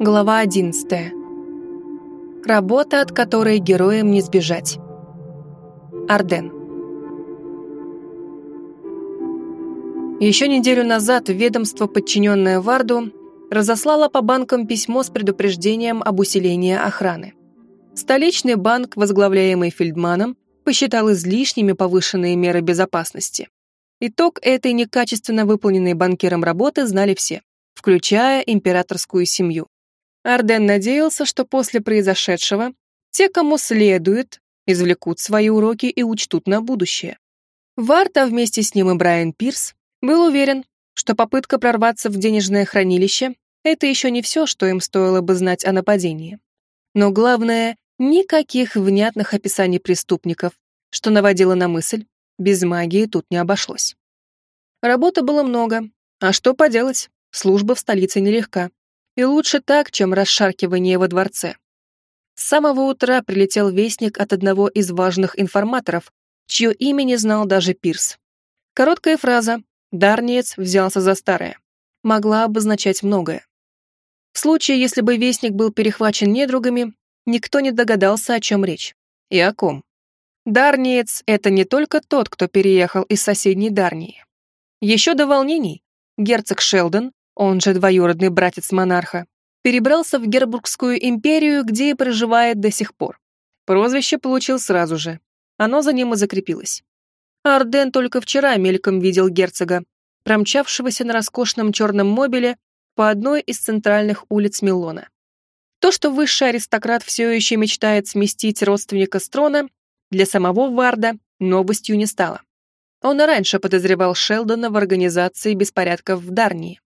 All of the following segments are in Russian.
Глава 11. Работа, от которой героям не сбежать. Арден. Еще неделю назад ведомство, подчиненное Варду, разослало по банкам письмо с предупреждением об усилении охраны. Столичный банк, возглавляемый Фельдманом, посчитал излишними повышенные меры безопасности. Итог этой некачественно выполненной банкиром работы знали все, включая императорскую семью. Арден надеялся, что после произошедшего те, кому следует, извлекут свои уроки и учтут на будущее. Варта вместе с ним и Брайан Пирс был уверен, что попытка прорваться в денежное хранилище — это еще не все, что им стоило бы знать о нападении. Но главное, никаких внятных описаний преступников, что наводило на мысль, без магии тут не обошлось. Работы было много, а что поделать, служба в столице нелегка. И лучше так, чем расшаркивание во дворце. С самого утра прилетел вестник от одного из важных информаторов, чье имя не знал даже Пирс. Короткая фраза «Дарниец взялся за старое» могла обозначать многое. В случае, если бы вестник был перехвачен недругами, никто не догадался, о чем речь и о ком. Дарниец — это не только тот, кто переехал из соседней Дарнии. Еще до волнений герцог Шелдон, он же двоюродный братец монарха, перебрался в Гербургскую империю, где и проживает до сих пор. Прозвище получил сразу же. Оно за ним и закрепилось. Арден только вчера мельком видел герцога, промчавшегося на роскошном черном мобиле по одной из центральных улиц Милона. То, что высший аристократ все еще мечтает сместить родственника с трона, для самого Варда новостью не стало. Он и раньше подозревал Шелдона в организации беспорядков в Дарнии.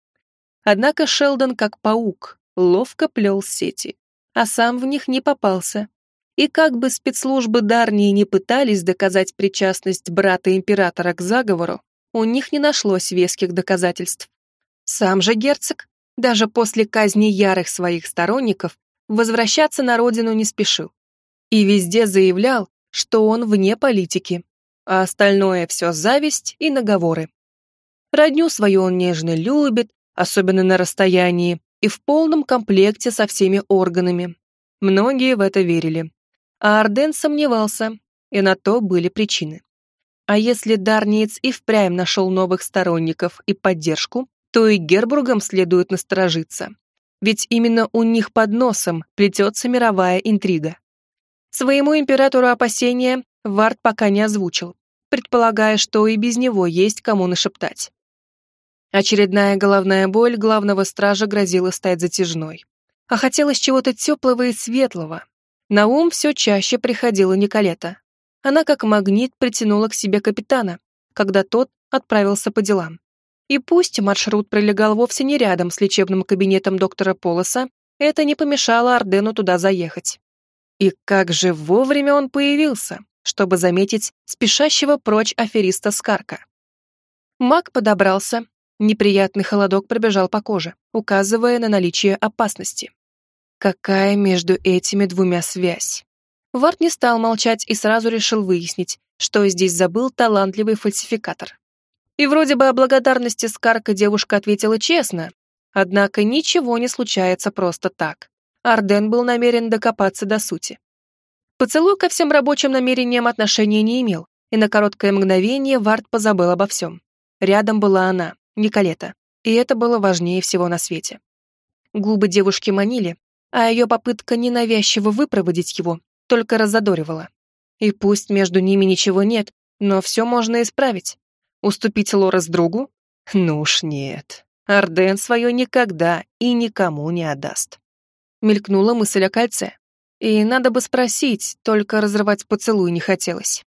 Однако Шелдон, как паук, ловко плел сети, а сам в них не попался. И как бы спецслужбы Дарнии не пытались доказать причастность брата императора к заговору, у них не нашлось веских доказательств. Сам же герцог, даже после казни ярых своих сторонников, возвращаться на родину не спешил. И везде заявлял, что он вне политики, а остальное все зависть и наговоры. Родню свою он нежно любит, особенно на расстоянии, и в полном комплекте со всеми органами. Многие в это верили. А Арден сомневался, и на то были причины. А если Дарниец и впрямь нашел новых сторонников и поддержку, то и Гербургам следует насторожиться. Ведь именно у них под носом плетется мировая интрига. Своему императору опасения Вард пока не озвучил, предполагая, что и без него есть кому нашептать. Очередная головная боль главного стража грозила стать затяжной. А хотелось чего-то теплого и светлого. На ум все чаще приходила Николета. Она как магнит притянула к себе капитана, когда тот отправился по делам. И пусть маршрут пролегал вовсе не рядом с лечебным кабинетом доктора Полоса, это не помешало Ардену туда заехать. И как же вовремя он появился, чтобы заметить спешащего прочь афериста Скарка. Маг подобрался, неприятный холодок пробежал по коже, указывая на наличие опасности. Какая между этими двумя связь? Варт не стал молчать и сразу решил выяснить, что здесь забыл талантливый фальсификатор. И вроде бы о благодарности Скарка девушка ответила честно, однако ничего не случается просто так. Арден был намерен докопаться до сути. Поцелуй ко всем рабочим намерениям отношения не имел, и на короткое мгновение Вард позабыл обо всем. Рядом была она, Николета, и это было важнее всего на свете. Губы девушки манили, а ее попытка ненавязчиво выпроводить его только разодоривала. И пусть между ними ничего нет, но все можно исправить. Уступить Лорес другу? Ну уж нет. Арден свое никогда и никому не отдаст мелькнула мысль о кольце. И надо бы спросить, только разрывать поцелуй не хотелось.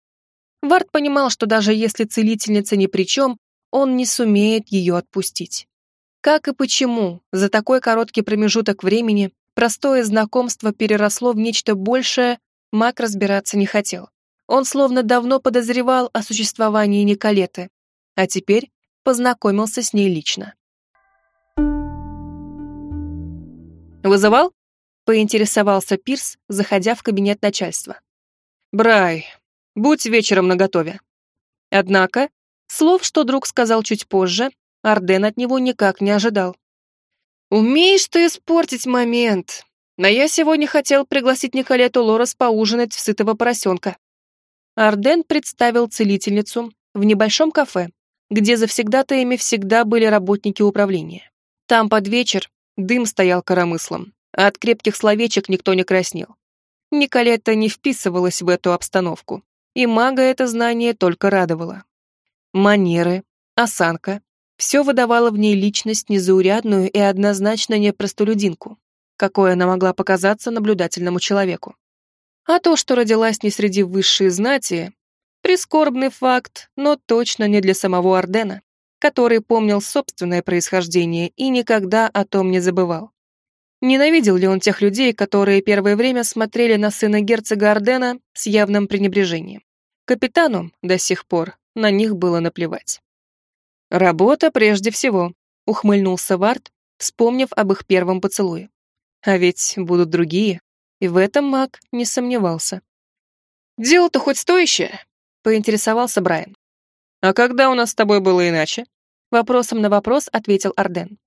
Вард понимал, что даже если целительница ни при чем, он не сумеет ее отпустить. Как и почему за такой короткий промежуток времени простое знакомство переросло в нечто большее, маг разбираться не хотел. Он словно давно подозревал о существовании Николеты, а теперь познакомился с ней лично. «Вызывал?» поинтересовался Пирс, заходя в кабинет начальства. «Брай, будь вечером наготове». Однако, слов, что друг сказал чуть позже, Арден от него никак не ожидал. «Умеешь ты испортить момент. Но я сегодня хотел пригласить Николету Лорес поужинать в сытого поросенка». Арден представил целительницу в небольшом кафе, где завсегдатаями всегда были работники управления. Там под вечер дым стоял коромыслом, а от крепких словечек никто не краснел. Николетта не вписывалась в эту обстановку, и мага это знание только радовало. Манеры, осанка, все выдавало в ней личность незаурядную и однозначно не простолюдинку, какой она могла показаться наблюдательному человеку. А то, что родилась не среди высшей знати, прискорбный факт, но точно не для самого Ордена, который помнил собственное происхождение и никогда о том не забывал. Ненавидел ли он тех людей, которые первое время смотрели на сына герцога Ордена с явным пренебрежением? Капитану до сих пор на них было наплевать. «Работа прежде всего», — ухмыльнулся Варт, вспомнив об их первом поцелуе. «А ведь будут другие», и в этом маг не сомневался. «Дело-то хоть стоящее?» — поинтересовался Брайан. «А когда у нас с тобой было иначе?» Вопросом на вопрос ответил Арден.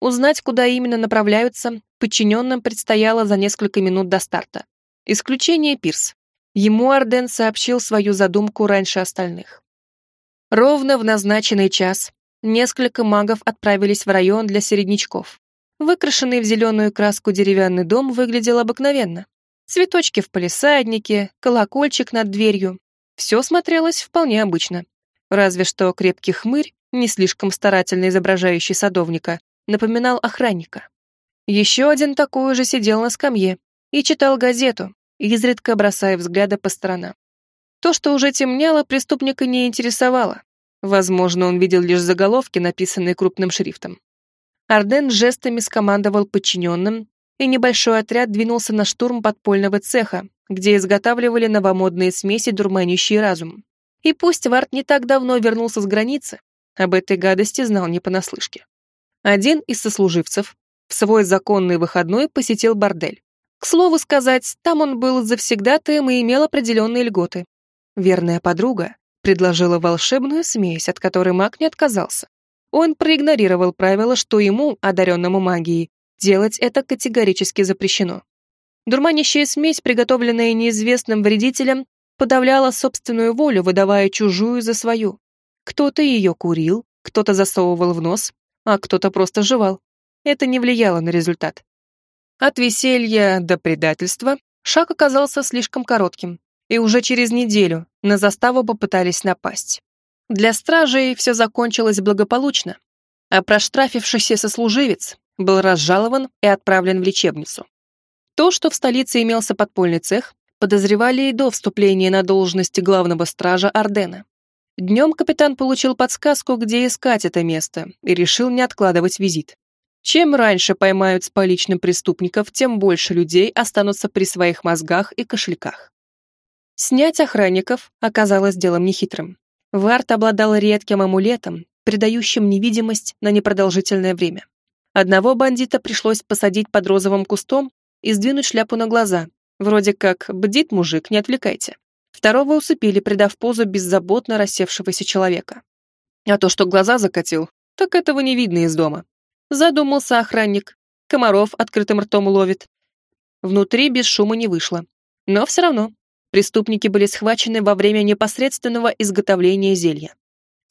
Узнать, куда именно направляются, подчиненным предстояло за несколько минут до старта. Исключение Пирс. Ему Арден сообщил свою задумку раньше остальных. Ровно в назначенный час несколько магов отправились в район для середнячков. Выкрашенный в зеленую краску деревянный дом выглядел обыкновенно. Цветочки в палисаднике, колокольчик над дверью. Все смотрелось вполне обычно. Разве что крепкий хмырь, не слишком старательно изображающий садовника, напоминал охранника. Еще один такой же сидел на скамье и читал газету, изредка бросая взгляды по сторонам. То, что уже темнело, преступника не интересовало. Возможно, он видел лишь заголовки, написанные крупным шрифтом. Арден жестами скомандовал подчиненным, и небольшой отряд двинулся на штурм подпольного цеха, где изготавливали новомодные смеси, дурманящие разум. И пусть Варт не так давно вернулся с границы, об этой гадости знал не понаслышке. Один из сослуживцев в свой законный выходной посетил бордель. К слову сказать, там он был завсегдатаем и имел определенные льготы. Верная подруга предложила волшебную смесь, от которой маг не отказался. Он проигнорировал правило, что ему, одаренному магией, делать это категорически запрещено. Дурманящая смесь, приготовленная неизвестным вредителем, подавляла собственную волю, выдавая чужую за свою. Кто-то ее курил, кто-то засовывал в нос, а кто-то просто жевал. Это не влияло на результат. От веселья до предательства шаг оказался слишком коротким, и уже через неделю на заставу попытались напасть. Для стражей все закончилось благополучно, а проштрафившийся сослуживец был разжалован и отправлен в лечебницу. То, что в столице имелся подпольный цех, подозревали и до вступления на должность главного стража Ордена. Днем капитан получил подсказку, где искать это место, и решил не откладывать визит. Чем раньше поймают с поличным преступников, тем больше людей останутся при своих мозгах и кошельках. Снять охранников оказалось делом нехитрым. Варт обладал редким амулетом, придающим невидимость на непродолжительное время. Одного бандита пришлось посадить под розовым кустом и сдвинуть шляпу на глаза, вроде как «бдит мужик, не отвлекайте». Второго усыпили, придав позу беззаботно рассевшегося человека. А то, что глаза закатил, так этого не видно из дома. Задумался охранник. Комаров открытым ртом ловит. Внутри без шума не вышло. Но все равно Преступники были схвачены во время непосредственного изготовления зелья.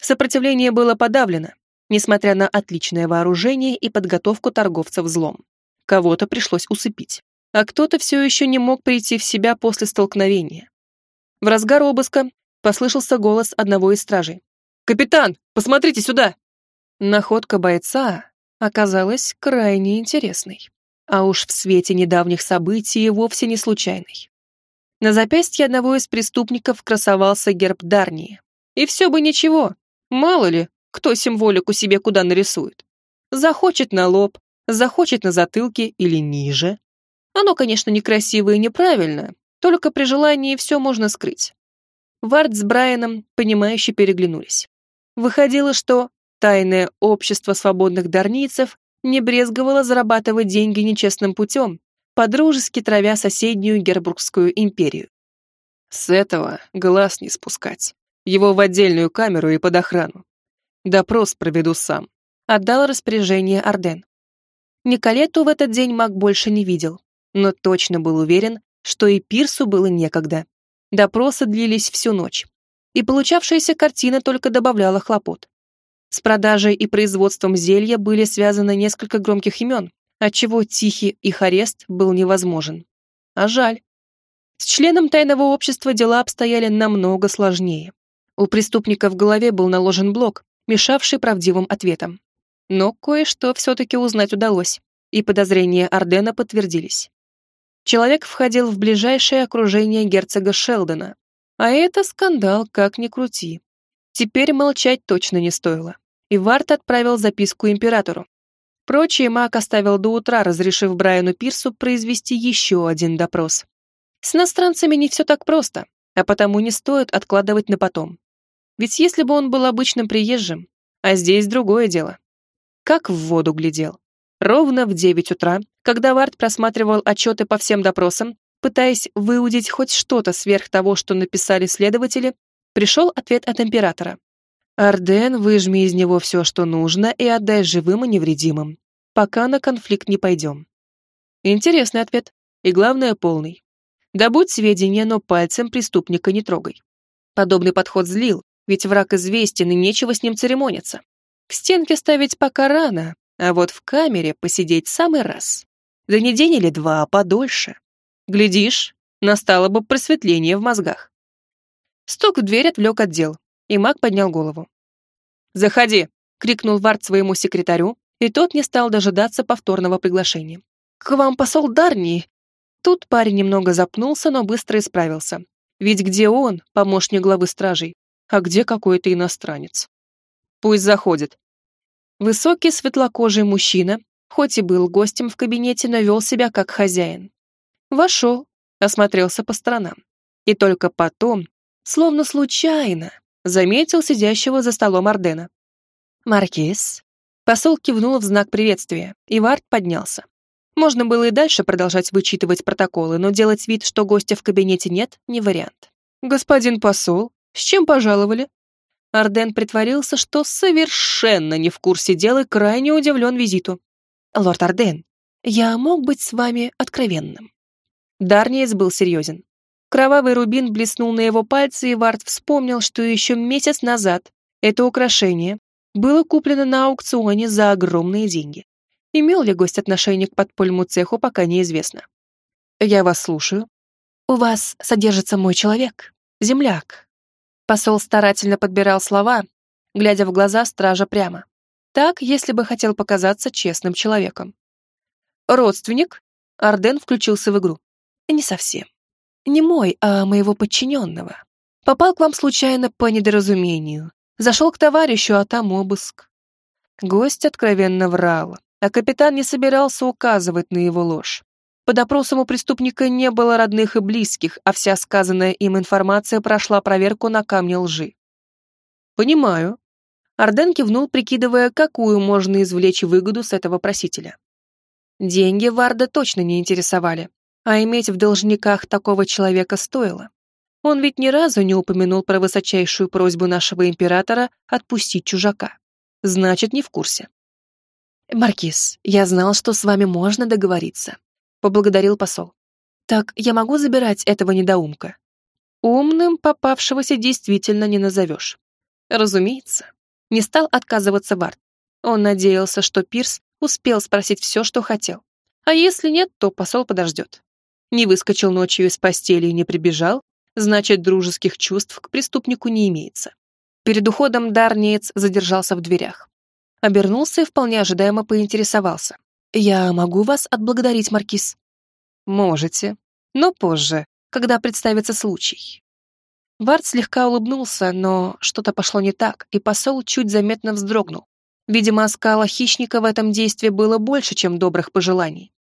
Сопротивление было подавлено, несмотря на отличное вооружение и подготовку торговцев злом. Кого-то пришлось усыпить, а кто-то все еще не мог прийти в себя после столкновения. В разгар обыска послышался голос одного из стражей. «Капитан, посмотрите сюда!» Находка бойца оказалась крайне интересной, а уж в свете недавних событий вовсе не случайной. На запястье одного из преступников красовался герб Дарнии. И все бы ничего, мало ли, кто символику себе куда нарисует. Захочет на лоб, захочет на затылке или ниже. Оно, конечно, некрасиво и неправильно, только при желании все можно скрыть. Вард с Брайаном, понимающе переглянулись. Выходило, что тайное общество свободных дарнийцев не брезговало зарабатывать деньги нечестным путем, подружески травя соседнюю Гербургскую империю. С этого глаз не спускать. Его в отдельную камеру и под охрану. Допрос проведу сам. Отдал распоряжение Орден. Николетту в этот день маг больше не видел, но точно был уверен, что и Пирсу было некогда. Допросы длились всю ночь, и получавшаяся картина только добавляла хлопот. С продажей и производством зелья были связаны несколько громких имен, отчего тихий их арест был невозможен. А жаль. С членом тайного общества дела обстояли намного сложнее. У преступника в голове был наложен блок, мешавший правдивым ответам. Но кое-что все-таки узнать удалось, и подозрения Ардена подтвердились. Человек входил в ближайшее окружение герцога Шелдона, а это скандал, как ни крути. Теперь молчать точно не стоило, и Варт отправил записку императору. Прочее маг оставил до утра, разрешив Брайану Пирсу произвести еще один допрос. С иностранцами не все так просто, а потому не стоит откладывать на потом. Ведь если бы он был обычным приезжим, а здесь другое дело. Как в воду глядел. Ровно в девять утра, когда Вард просматривал отчеты по всем допросам, пытаясь выудить хоть что-то сверх того, что написали следователи, пришел ответ от императора. «Арден, выжми из него все, что нужно, и отдай живым и невредимым, пока на конфликт не пойдем». Интересный ответ, и главное, полный. Добудь сведения, но пальцем преступника не трогай. Подобный подход злил, ведь враг известен и нечего с ним церемониться. К стенке ставить пока рано, а вот в камере посидеть самый раз. Да не день или два, а подольше. Глядишь, настало бы просветление в мозгах. Стук в дверь отвлек отдел, и маг поднял голову. «Заходи!» — крикнул Вард своему секретарю, и тот не стал дожидаться повторного приглашения. «К вам посол Дарнии!» Тут парень немного запнулся, но быстро исправился. Ведь где он, помощник главы стражей, а где какой-то иностранец? Пусть заходит. Высокий светлокожий мужчина, хоть и был гостем в кабинете, но вел себя как хозяин. Вошел, осмотрелся по сторонам. И только потом, словно случайно, заметил сидящего за столом Ордена. «Маркиз». Посол кивнул в знак приветствия, и Вард поднялся. Можно было и дальше продолжать вычитывать протоколы, но делать вид, что гостя в кабинете нет, не вариант. «Господин посол, с чем пожаловали?» Арден притворился, что совершенно не в курсе дела и крайне удивлен визиту. «Лорд Арден, я мог быть с вами откровенным». Дарниец был серьезен. Кровавый рубин блеснул на его пальце, и Вард вспомнил, что еще месяц назад это украшение было куплено на аукционе за огромные деньги. Имел ли гость отношение к подпольному цеху, пока неизвестно. «Я вас слушаю». «У вас содержится мой человек, земляк, Посол старательно подбирал слова, глядя в глаза стража прямо. Так, если бы хотел показаться честным человеком. «Родственник?» Арден включился в игру. «Не совсем. Не мой, а моего подчиненного. Попал к вам случайно по недоразумению. Зашел к товарищу, а там обыск». Гость откровенно врал, а капитан не собирался указывать на его ложь. По допросам у преступника не было родных и близких, а вся сказанная им информация прошла проверку на камне лжи. «Понимаю». Арден кивнул, прикидывая, какую можно извлечь выгоду с этого просителя. Деньги Варда точно не интересовали, а иметь в должниках такого человека стоило. Он ведь ни разу не упомянул про высочайшую просьбу нашего императора отпустить чужака. Значит, не в курсе. «Маркиз, я знал, что с вами можно договориться поблагодарил посол. «Так я могу забирать этого недоумка?» Умным попавшегося действительно не назовешь. Разумеется. Не стал отказываться Барт. Он надеялся, что Пирс успел спросить все, что хотел. А если нет, то посол подождет. Не выскочил ночью из постели и не прибежал, значит, дружеских чувств к преступнику не имеется. Перед уходом Дарниец задержался в дверях. Обернулся и вполне ожидаемо поинтересовался. «Я могу вас отблагодарить, Маркиз?» «Можете, но позже, когда представится случай». Вард слегка улыбнулся, но что-то пошло не так, и посол чуть заметно вздрогнул. Видимо, оскала хищника в этом действии было больше, чем добрых пожеланий.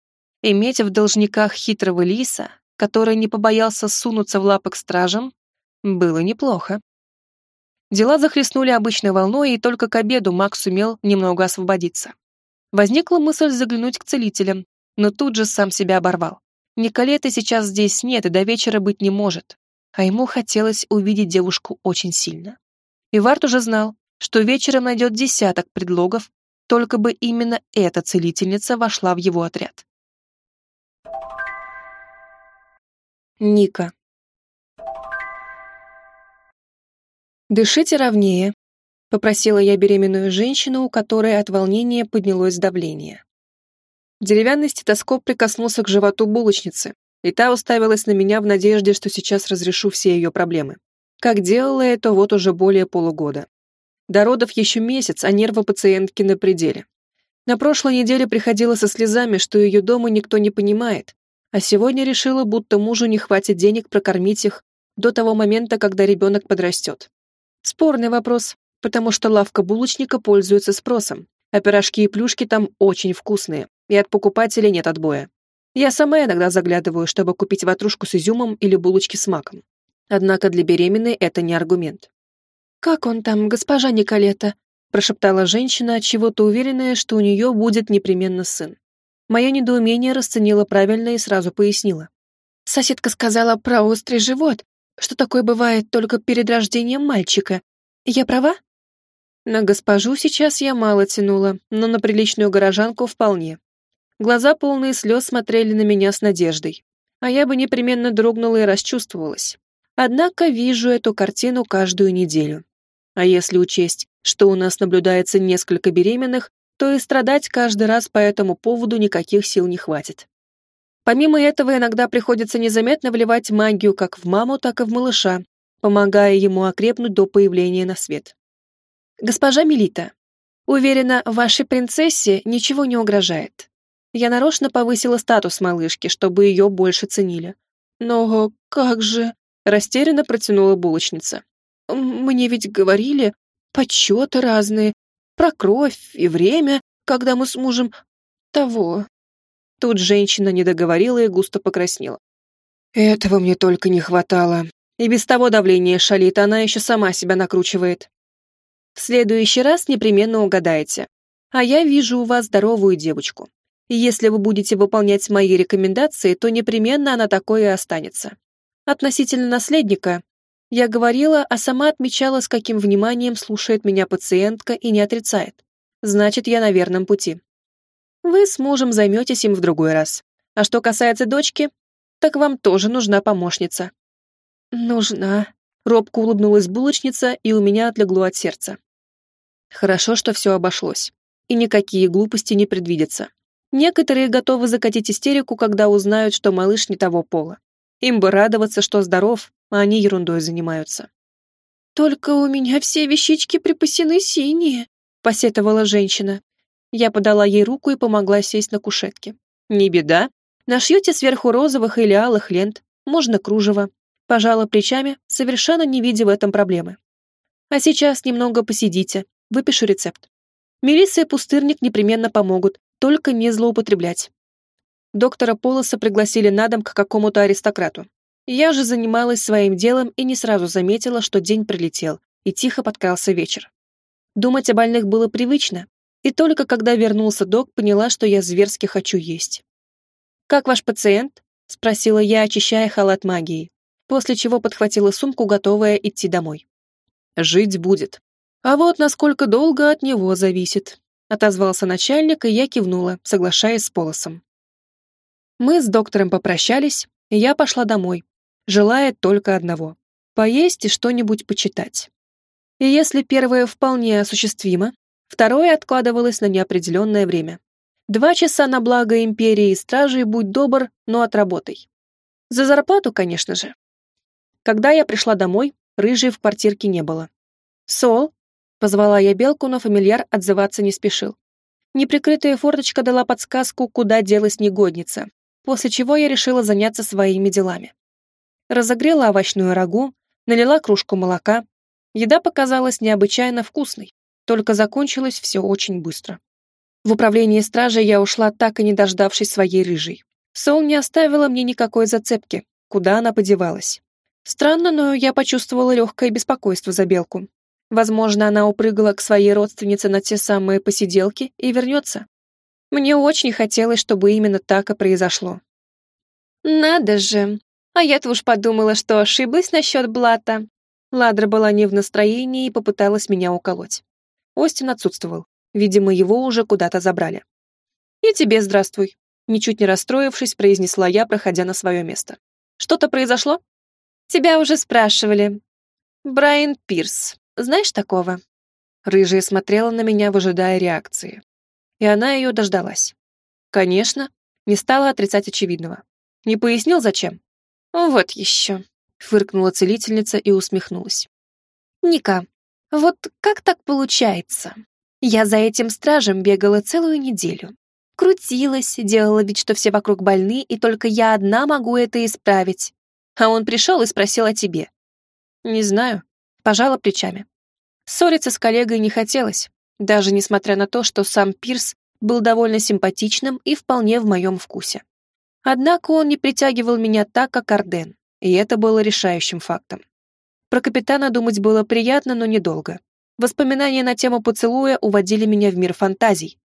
Иметь в должниках хитрого лиса, который не побоялся сунуться в лапы к стражам, было неплохо. Дела захлестнули обычной волной, и только к обеду Макс сумел немного освободиться. Возникла мысль заглянуть к целителям, но тут же сам себя оборвал. Николеты сейчас здесь нет и до вечера быть не может, а ему хотелось увидеть девушку очень сильно. И Варт уже знал, что вечером найдет десяток предлогов, только бы именно эта целительница вошла в его отряд. Ника. «Дышите ровнее», — попросила я беременную женщину, у которой от волнения поднялось давление. Деревянный стетоскоп прикоснулся к животу булочницы, и та уставилась на меня в надежде, что сейчас разрешу все ее проблемы. Как делала это вот уже более полугода. До родов еще месяц, а нервы пациентки на пределе. На прошлой неделе приходила со слезами, что ее дома никто не понимает, а сегодня решила, будто мужу не хватит денег прокормить их до того момента, когда ребенок подрастет. Спорный вопрос, потому что лавка булочника пользуется спросом, а пирожки и плюшки там очень вкусные, и от покупателей нет отбоя. Я сама иногда заглядываю, чтобы купить ватрушку с изюмом или булочки с маком. Однако для беременной это не аргумент. «Как он там, госпожа Николета?» прошептала женщина, чего-то уверенная, что у нее будет непременно сын. Мое недоумение расценила правильно и сразу пояснила. Соседка сказала про острый живот, что такое бывает только перед рождением мальчика. Я права? На госпожу сейчас я мало тянула, но на приличную горожанку вполне. Глаза полные слез смотрели на меня с надеждой, а я бы непременно дрогнула и расчувствовалась. Однако вижу эту картину каждую неделю. А если учесть, что у нас наблюдается несколько беременных, то и страдать каждый раз по этому поводу никаких сил не хватит. Помимо этого, иногда приходится незаметно вливать магию как в маму, так и в малыша, помогая ему окрепнуть до появления на свет. «Госпожа Мелита, уверена, вашей принцессе ничего не угрожает. Я нарочно повысила статус малышки, чтобы ее больше ценили. Но как же...» — растерянно протянула булочница. Мне ведь говорили, подсчеты разные, про кровь и время, когда мы с мужем того. Тут женщина не договорила и густо покраснела. Этого мне только не хватало. И без того давление шалит, она еще сама себя накручивает. В следующий раз непременно угадаете. А я вижу у вас здоровую девочку. И если вы будете выполнять мои рекомендации, то непременно она такой и останется. Относительно наследника, я говорила, а сама отмечала, с каким вниманием слушает меня пациентка и не отрицает. Значит, я на верном пути. Вы с мужем займетесь им в другой раз. А что касается дочки, так вам тоже нужна помощница. Нужна. Робко улыбнулась булочница, и у меня отлегло от сердца. Хорошо, что все обошлось. И никакие глупости не предвидятся. Некоторые готовы закатить истерику, когда узнают, что малыш не того пола. Им бы радоваться, что здоров, а они ерундой занимаются. «Только у меня все вещички припасены синие», — посетовала женщина. Я подала ей руку и помогла сесть на кушетке. «Не беда. Нашьете сверху розовых или алых лент, можно кружево». Пожала плечами, совершенно не видя в этом проблемы. «А сейчас немного посидите, выпишу рецепт. Мелисса и пустырник непременно помогут, только не злоупотреблять. Доктора Полоса пригласили на дом к какому-то аристократу. Я же занималась своим делом и не сразу заметила, что день прилетел, и тихо подкрался вечер. Думать о больных было привычно, и только когда вернулся док, поняла, что я зверски хочу есть. «Как ваш пациент?» — спросила я, очищая халат магии, после чего подхватила сумку, готовая идти домой. «Жить будет. А вот насколько долго от него зависит», — отозвался начальник, и я кивнула, соглашаясь с Полосом. Мы с доктором попрощались, и я пошла домой, желая только одного — поесть и что-нибудь почитать. И если первое вполне осуществимо, второе откладывалось на неопределенное время. Два часа на благо империи и стражей, будь добр, но отработай. За зарплату, конечно же. Когда я пришла домой, рыжей в квартирке не было. «Сол?» — позвала я белку, но фамильяр отзываться не спешил. Неприкрытая форточка дала подсказку, куда делась негодница, после чего я решила заняться своими делами. Разогрела овощную рагу, налила кружку молока. Еда показалась необычайно вкусной, только закончилось все очень быстро. В управление стражи я ушла, так и не дождавшись своей рыжей. Сол не оставила мне никакой зацепки, куда она подевалась. Странно, но я почувствовала легкое беспокойство за белку. Возможно, она упрыгала к своей родственнице на те самые посиделки и вернется. Мне очень хотелось, чтобы именно так и произошло. «Надо же! А я-то уж подумала, что ошиблась насчет блата». Ладра была не в настроении и попыталась меня уколоть. Остин отсутствовал. Видимо, его уже куда-то забрали. «И тебе здравствуй», — ничуть не расстроившись, произнесла я, проходя на свое место. «Что-то произошло?» «Тебя уже спрашивали. Брайан Пирс. Знаешь такого?» Рыжая смотрела на меня, выжидая реакции. И она ее дождалась. Конечно, не стала отрицать очевидного. Не пояснил, зачем? «Вот еще», — фыркнула целительница и усмехнулась. «Ника, вот как так получается? Я за этим стражем бегала целую неделю. Крутилась, делала вид, что все вокруг больны, и только я одна могу это исправить. А он пришел и спросил о тебе. Не знаю. Пожала плечами. Ссориться с коллегой не хотелось, даже несмотря на то, что сам Пирс был довольно симпатичным и вполне в моем вкусе. Однако он не притягивал меня так, как Арден, и это было решающим фактом. Про капитана думать было приятно, но недолго. Воспоминания на тему поцелуя уводили меня в мир фантазий.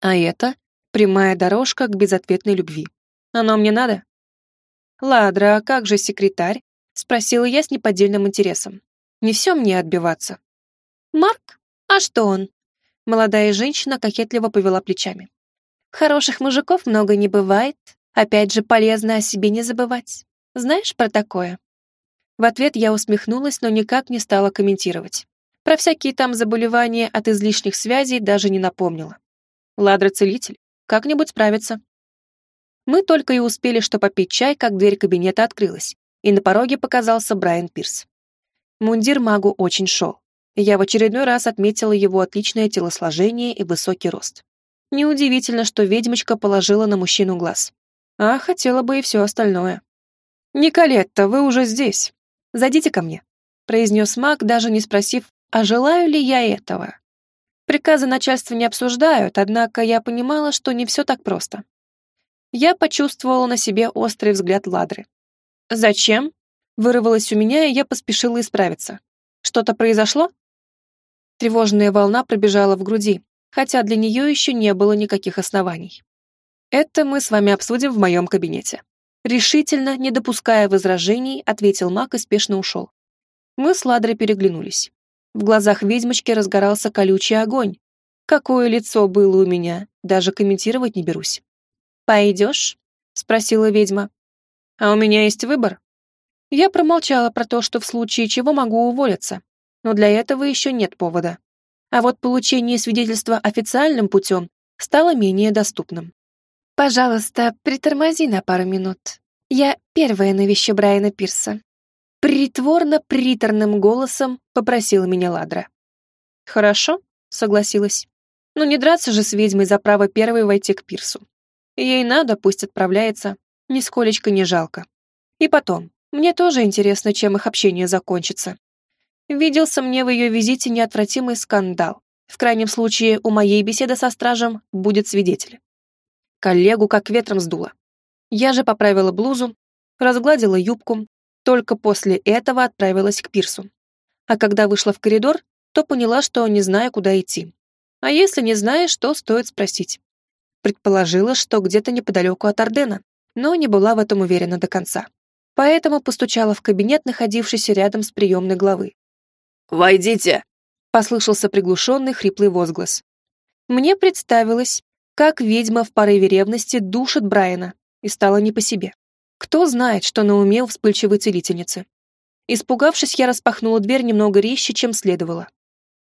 А это прямая дорожка к безответной любви. Оно мне надо? «Ладра, а как же секретарь?» — спросила я с неподдельным интересом. «Не все мне отбиваться». «Марк? А что он?» Молодая женщина кокетливо повела плечами. «Хороших мужиков много не бывает. Опять же, полезно о себе не забывать. Знаешь про такое?» В ответ я усмехнулась, но никак не стала комментировать. Про всякие там заболевания от излишних связей даже не напомнила. Ладра-целитель, как-нибудь справится. Мы только и успели что попить чай, как дверь кабинета открылась, и на пороге показался Брайан Пирс. Мундир магу очень шел. Я в очередной раз отметила его отличное телосложение и высокий рост. Неудивительно, что ведьмочка положила на мужчину глаз. А хотела бы и все остальное. «Николетта, вы уже здесь. Зайдите ко мне», — произнес маг, даже не спросив, а желаю ли я этого. Приказы начальства не обсуждают, однако я понимала, что не все так просто. Я почувствовала на себе острый взгляд Ладры. «Зачем?» — вырвалось у меня, и я поспешила исправиться. «Что-то произошло?» Тревожная волна пробежала в груди, хотя для нее еще не было никаких оснований. «Это мы с вами обсудим в моем кабинете». Решительно, не допуская возражений, ответил маг и спешно ушел. Мы с Ладрой переглянулись. В глазах ведьмочки разгорался колючий огонь. Какое лицо было у меня, даже комментировать не берусь. «Пойдешь?» — спросила ведьма. «А у меня есть выбор?» Я промолчала про то, что в случае чего могу уволиться, но для этого еще нет повода. А вот получение свидетельства официальным путем стало менее доступным. «Пожалуйста, притормози на пару минут. Я первая навещу Брайана Пирса». Притворно-приторным голосом попросила меня Ладра. «Хорошо», — согласилась. «Но не драться же с ведьмой за право первой войти к Пирсу. Ей надо, пусть отправляется. Нисколечко не жалко. И потом, мне тоже интересно, чем их общение закончится. Виделся мне в ее визите неотвратимый скандал. В крайнем случае, у моей беседы со стражем будет свидетель. Коллегу как ветром сдуло. Я же поправила блузу, разгладила юбку, только после этого отправилась к пирсу. А когда вышла в коридор, то поняла, что не знаю, куда идти. А если не знаешь, то стоит спросить. Предположила, что где-то неподалеку от Ордена, но не была в этом уверена до конца. Поэтому постучала в кабинет, находившийся рядом с приемной главы. «Войдите!» — послышался приглушенный хриплый возглас. Мне представилось, как ведьма в порыве ревности душит Брайана, и стало не по себе. Кто знает, что на уме у вспыльчивой целительницы. Испугавшись, я распахнула дверь немного резче, чем следовало.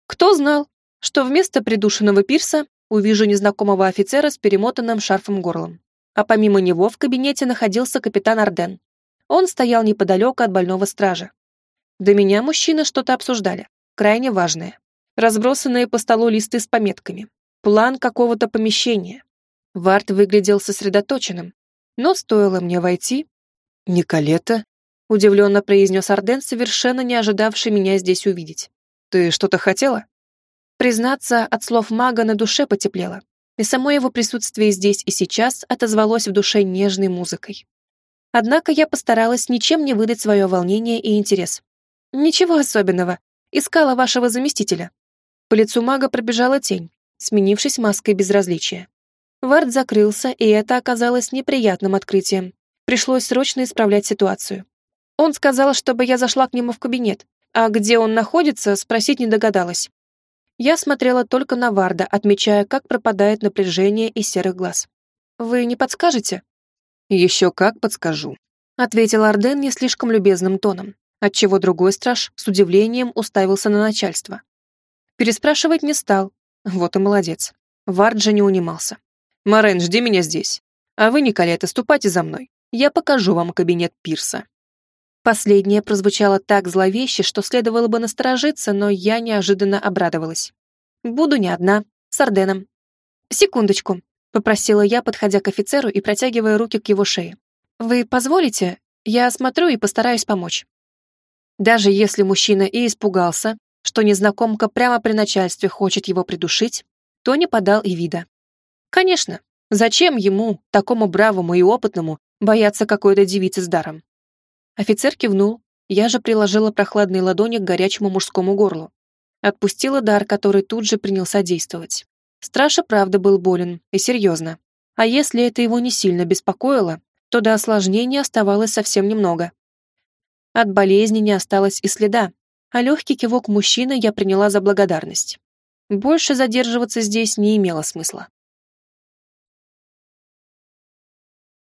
Кто знал, что вместо придушенного пирса увижу незнакомого офицера с перемотанным шарфом горлом. А помимо него в кабинете находился капитан Арден. Он стоял неподалеку от больного стража. До меня мужчины что-то обсуждали, крайне важное. Разбросанные по столу листы с пометками. План какого-то помещения. Варт выглядел сосредоточенным. Но стоило мне войти... «Николета?» — удивленно произнес Арден, совершенно не ожидавший меня здесь увидеть. «Ты что-то хотела?» Признаться, от слов мага на душе потеплело, и само его присутствие здесь и сейчас отозвалось в душе нежной музыкой. Однако я постаралась ничем не выдать свое волнение и интерес. «Ничего особенного. Искала вашего заместителя». По лицу мага пробежала тень, сменившись маской безразличия. Вард закрылся, и это оказалось неприятным открытием. Пришлось срочно исправлять ситуацию. Он сказал, чтобы я зашла к нему в кабинет, а где он находится, спросить не догадалась. Я смотрела только на Варда, отмечая, как пропадает напряжение из серых глаз. «Вы не подскажете?» «Еще как подскажу», — ответил Арден не слишком любезным тоном, отчего другой страж с удивлением уставился на начальство. Переспрашивать не стал. Вот и молодец. Вард же не унимался. «Морен, жди меня здесь. А вы, Николета, ступайте за мной. Я покажу вам кабинет Пирса». Последнее прозвучало так зловеще, что следовало бы насторожиться, но я неожиданно обрадовалась. «Буду не одна, с Орденом». «Секундочку», — попросила я, подходя к офицеру и протягивая руки к его шее. «Вы позволите? Я осмотрю и постараюсь помочь». Даже если мужчина и испугался, что незнакомка прямо при начальстве хочет его придушить, то не подал и вида. Конечно, зачем ему, такому бравому и опытному, бояться какой-то девицы с даром? Офицер кивнул, я же приложила прохладные ладони к горячему мужскому горлу. Отпустила дар, который тут же принялся действовать. Страж правда был болен, и серьезно. А если это его не сильно беспокоило, то до осложнения оставалось совсем немного. От болезни не осталось и следа, а легкий кивок мужчины я приняла за благодарность. Больше задерживаться здесь не имело смысла.